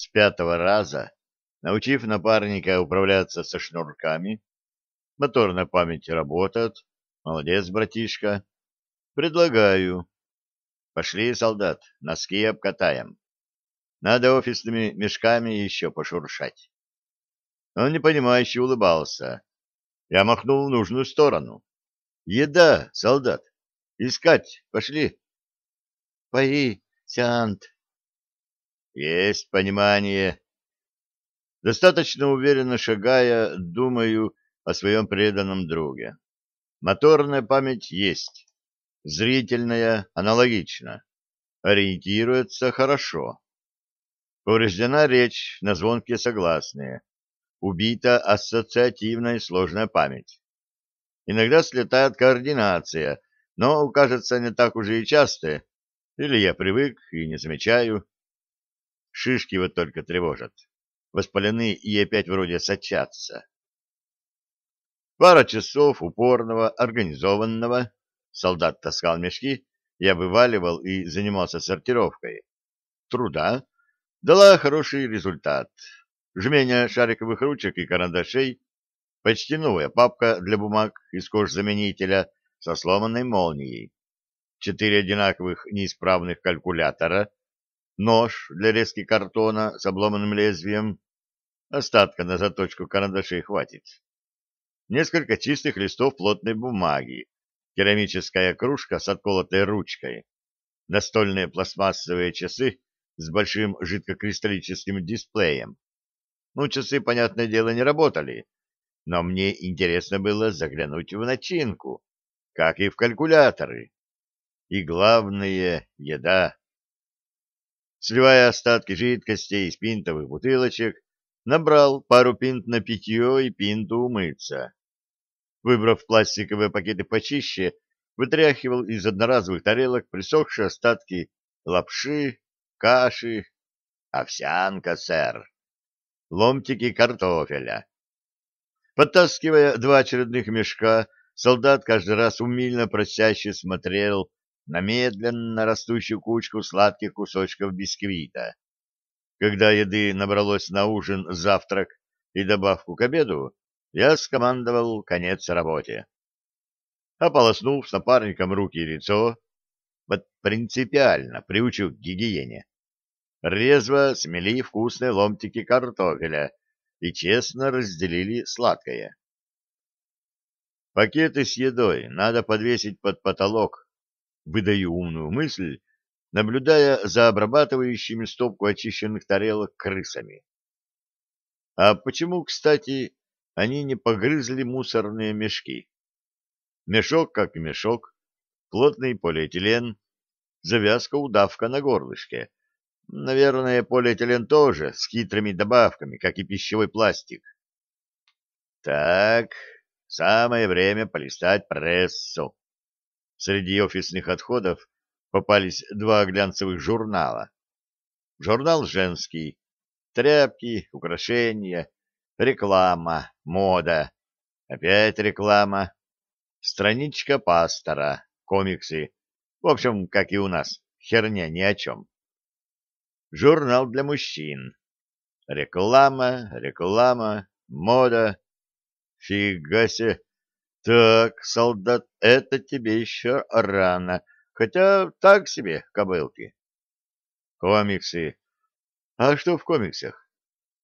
с пятого раза, научив напарника управляться со шнурками. Моторная память работает. Молодец, братишка. Предлагаю. Пошли, солдат, носки обкатаем. Надо офисными мешками еще пошуршать. Он непонимающе улыбался. Я махнул в нужную сторону. «Еда, солдат! Искать! Пошли!» «Пои, сеант!» Есть понимание. Достаточно уверенно шагая, думаю о своем преданном друге. Моторная память есть, зрительная аналогично. Ориентируется хорошо. Повреждена речь на звонке согласные. Убита ассоциативная и сложная память. Иногда слетает координация, но, кажется, не так уже и часто. Или я привык и не замечаю. Шишки вот только тревожат. Воспалены и опять вроде сочатся. Пара часов упорного, организованного. Солдат таскал мешки, я вываливал и занимался сортировкой. Труда дала хороший результат. Жмение шариковых ручек и карандашей, почти новая папка для бумаг из кожзаменителя со сломанной молнией, четыре одинаковых неисправных калькулятора, нож для резки картона с обломанным лезвием. Остатка на заточку карандашей хватит. Несколько чистых листов плотной бумаги, керамическая кружка с отколотой ручкой, настольные пластмассовые часы с большим жидкокристаллическим дисплеем. Ну, часы, понятное дело, не работали, но мне интересно было заглянуть в начинку, как и в калькуляторы. И главное — еда. Сливая остатки жидкости из пинтовых бутылочек, набрал пару пинт на питье и пинту умыться. Выбрав пластиковые пакеты почище, вытряхивал из одноразовых тарелок присохшие остатки лапши, каши, овсянка, сэр, ломтики картофеля. Подтаскивая два очередных мешка, солдат каждый раз умильно просяще смотрел на медленно растущую кучку сладких кусочков бисквита. Когда еды набралось на ужин, завтрак и добавку к обеду, я скомандовал конец работе. Ополоснув с напарником руки и лицо, вот принципиально приучил к гигиене. Резво смели вкусные ломтики картофеля и честно разделили сладкое. Пакеты с едой надо подвесить под потолок выдаю умную мысль, наблюдая за обрабатывающими стопку очищенных тарелок крысами. А почему, кстати, они не погрызли мусорные мешки? Мешок как мешок, плотный полиэтилен, завязка-удавка на горлышке. Наверное, полиэтилен тоже, с хитрыми добавками, как и пищевой пластик. Так, самое время полистать прессу. Среди офисных отходов попались два глянцевых журнала. Журнал женский, тряпки, украшения, реклама, мода, опять реклама, страничка пастора, комиксы. В общем, как и у нас, херня ни о чем. Журнал для мужчин. Реклама, реклама, мода. Фига себе, так, солдат, это тебе еще рано, хотя так себе, кобылки. Комиксы. А что в комиксах?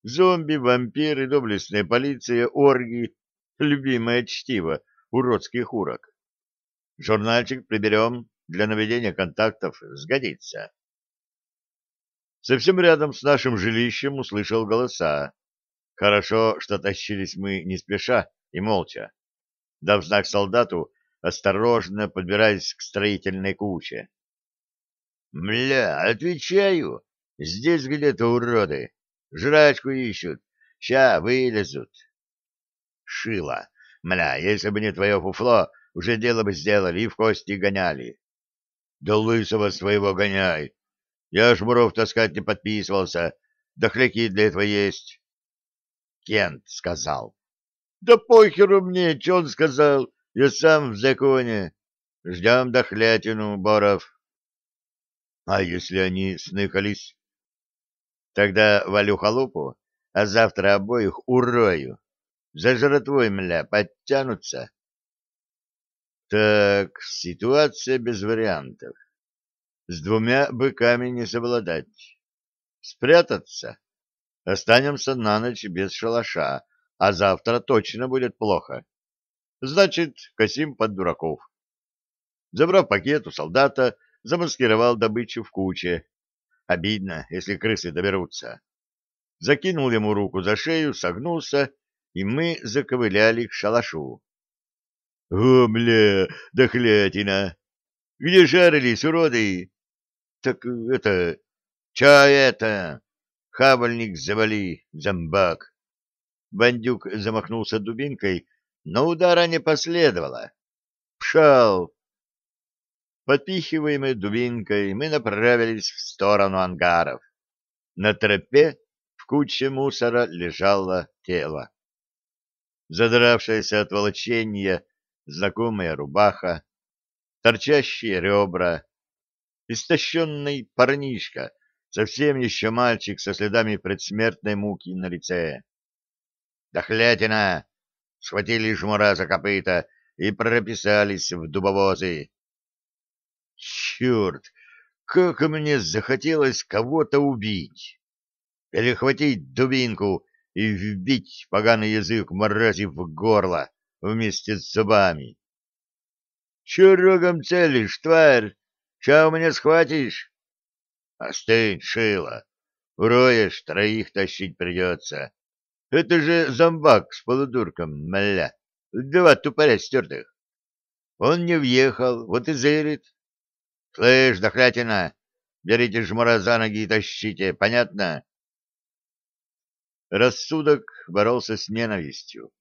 Зомби, вампиры, доблестная полиция, оргии, любимое чтиво уродских урок. Журнальчик приберем, для наведения контактов сгодится. Совсем рядом с нашим жилищем услышал голоса. Хорошо, что тащились мы не спеша и молча дав знак солдату, осторожно подбираясь к строительной куче. «Мля, отвечаю, здесь где-то уроды. Жрачку ищут, ща вылезут». «Шила, мля, если бы не твое фуфло, уже дело бы сделали и в кости гоняли». «Да лысого своего гоняй! Я ж шмуров таскать не подписывался, дохляки для этого есть». Кент сказал. Да похеру мне, что он сказал, я сам в законе. Ждем дохлятину, Боров. А если они сныхались? Тогда валю халупу, а завтра обоих урою. За жратвой, мля, подтянутся. Так, ситуация без вариантов. С двумя быками не совладать. Спрятаться? Останемся на ночь без шалаша, а завтра точно будет плохо. Значит, косим под дураков. Забрав пакет у солдата, замаскировал добычу в куче. Обидно, если крысы доберутся. Закинул ему руку за шею, согнулся, и мы заковыляли к шалашу. — О, бля, дохлятина! Где жарились, уроды? — Так это... Чай это! Хавальник завали, зомбак! Бандюк замахнулся дубинкой, но удара не последовало. «Пшел!» Подпихиваемой дубинкой мы направились в сторону ангаров. На тропе в куче мусора лежало тело. Задравшаяся от волочения знакомая рубаха, торчащие ребра, истощенный парнишка, совсем еще мальчик со следами предсмертной муки на лице. Дохлятина! Схватили жмура за копыта и прописались в дубовозы. Черт! Как мне захотелось кого-то убить! Перехватить дубинку и вбить поганый язык мрази в горло вместе с зубами. Че рогом целишь, тварь? Че у меня схватишь? Остынь, шила. Уроешь, троих тащить придется. Это же зомбак с полудурком, мля. Два тупоря стертых. Он не въехал, вот и зырит. Слышь, дохлятина, берите жмура за ноги и тащите, понятно? Рассудок боролся с ненавистью.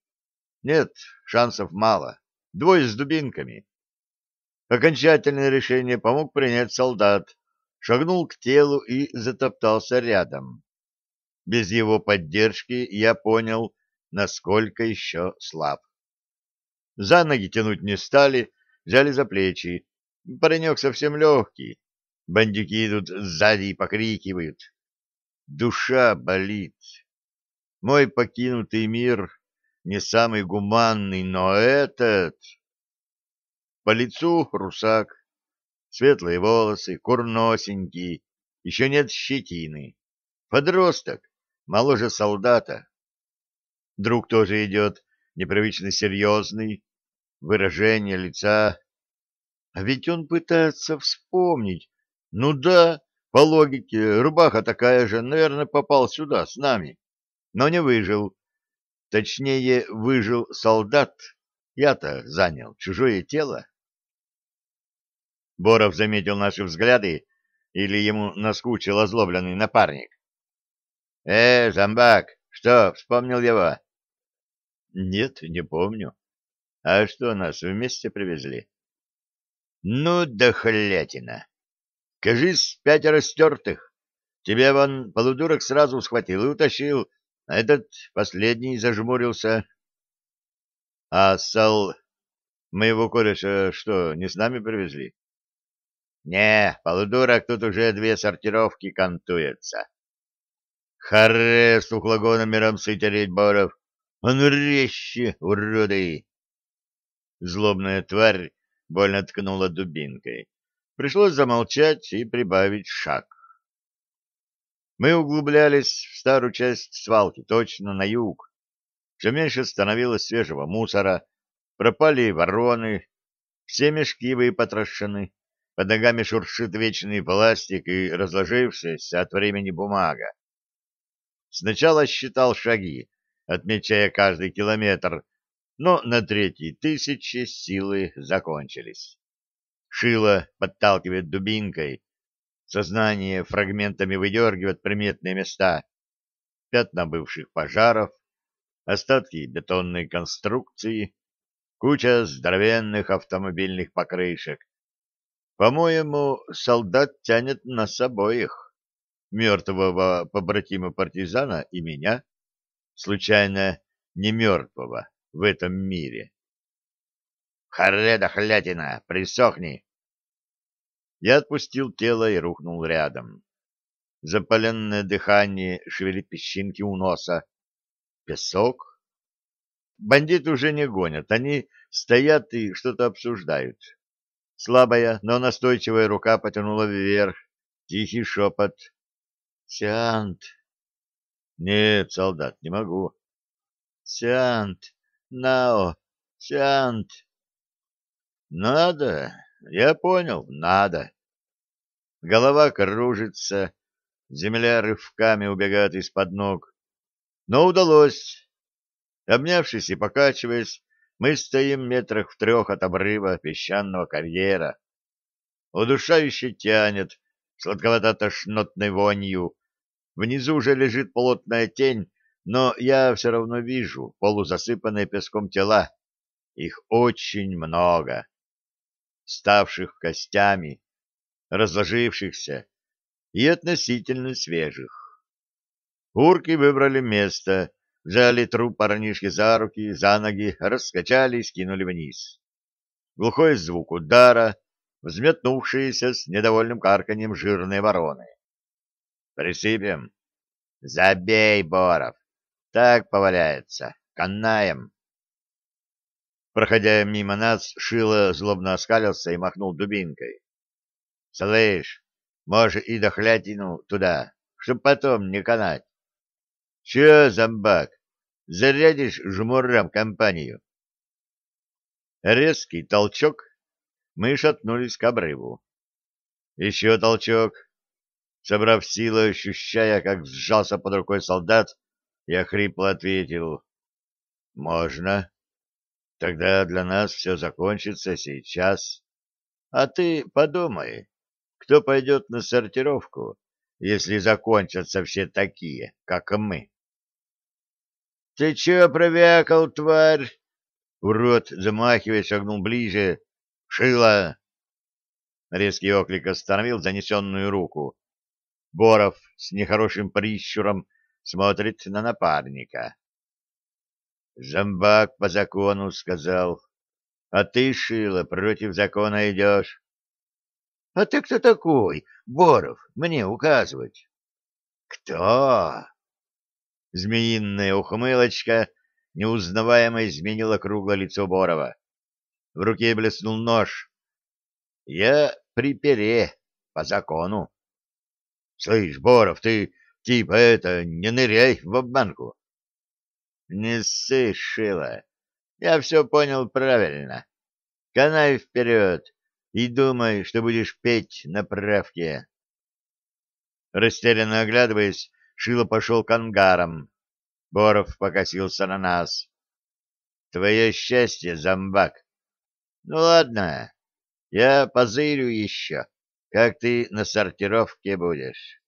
Нет, шансов мало. Двое с дубинками. Окончательное решение помог принять солдат, шагнул к телу и затоптался рядом. Без его поддержки я понял, насколько еще слаб. За ноги тянуть не стали, взяли за плечи. Паренек совсем легкий. Бандюки идут сзади и покрикивают. Душа болит. Мой покинутый мир не самый гуманный, но этот... По лицу русак, светлые волосы, курносенький, еще нет щетины. Подросток, Моложе солдата. Друг тоже идет, непривычно серьезный, выражение лица. А ведь он пытается вспомнить. Ну да, по логике, рубаха такая же, наверное, попал сюда, с нами. Но не выжил. Точнее, выжил солдат. Я-то занял чужое тело. Боров заметил наши взгляды, или ему наскучил озлобленный напарник. «Э, зомбак, что, вспомнил его?» «Нет, не помню. А что, нас вместе привезли?» «Ну да! Кажись, пятеро стертых. Тебе вон полудурок сразу схватил и утащил, а этот последний зажмурился». «А Сал... моего кореша что, не с нами привезли?» «Не, полудурок тут уже две сортировки кантуется». Харе стуклогонами рамсы тереть, Боров! он а ну уроды! Злобная тварь больно ткнула дубинкой. Пришлось замолчать и прибавить шаг. Мы углублялись в старую часть свалки, точно на юг. Все меньше становилось свежего мусора, пропали вороны, все мешки выпотрошены, под ногами шуршит вечный пластик и разложившаяся от времени бумага. Сначала считал шаги, отмечая каждый километр, но на третьей тысячи силы закончились. Шило подталкивает дубинкой, сознание фрагментами выдергивает приметные места, пятна бывших пожаров, остатки бетонной конструкции, куча здоровенных автомобильных покрышек. По-моему, солдат тянет на нас их мертвого побратима партизана и меня, случайно не мертвого в этом мире. «Харе хлятина, присохни!» Я отпустил тело и рухнул рядом. Запаленное дыхание шевели песчинки у носа. Песок? Бандиты уже не гонят, они стоят и что-то обсуждают. Слабая, но настойчивая рука потянула вверх. Тихий шепот. Сиант. Нет, солдат, не могу. Сиант. Нао. Сиант. Надо. Я понял, надо. Голова кружится, земля рывками убегает из-под ног. Но удалось. Обнявшись и покачиваясь, мы стоим метрах в трех от обрыва песчаного карьера. Удушающе тянет сладковато-тошнотной вонью. Внизу уже лежит плотная тень, но я все равно вижу полузасыпанные песком тела. Их очень много. Ставших костями, разложившихся и относительно свежих. Урки выбрали место, взяли труп парнишки за руки, за ноги, раскачали и скинули вниз. Глухой звук удара — взметнувшиеся с недовольным карканьем жирные вороны. «Присыпем!» «Забей, Боров! Так поваляется! Канаем!» Проходя мимо нас, Шило злобно оскалился и махнул дубинкой. «Слышь, можешь и дохлятину туда, чтоб потом не канать!» «Че, зомбак, зарядишь жмурам компанию?» Резкий толчок мы шатнулись к обрыву. Еще толчок. Собрав силы, ощущая, как сжался под рукой солдат, я хрипло ответил. «Можно. Тогда для нас все закончится сейчас. А ты подумай, кто пойдет на сортировку, если закончатся все такие, как мы?» «Ты че провякал, тварь?» Урод, замахиваясь, огнул ближе Шила!» Резкий оклик остановил занесенную руку. Боров с нехорошим прищуром смотрит на напарника. Жамбак по закону сказал. А ты, Шила, против закона идешь». «А ты кто такой, Боров, мне указывать?» «Кто?» Змеиная ухмылочка неузнаваемо изменила круглое лицо Борова. В руке блеснул нож. Я припере по закону. Слышь, Боров, ты типа это, не ныряй в обманку. Не ссы, Шила. Я все понял правильно. Канай вперед и думай, что будешь петь на правке. Растерянно оглядываясь, Шила пошел к ангарам. Боров покосился на нас. — Твое счастье, зомбак, ну ладно, я позырю еще, как ты на сортировке будешь.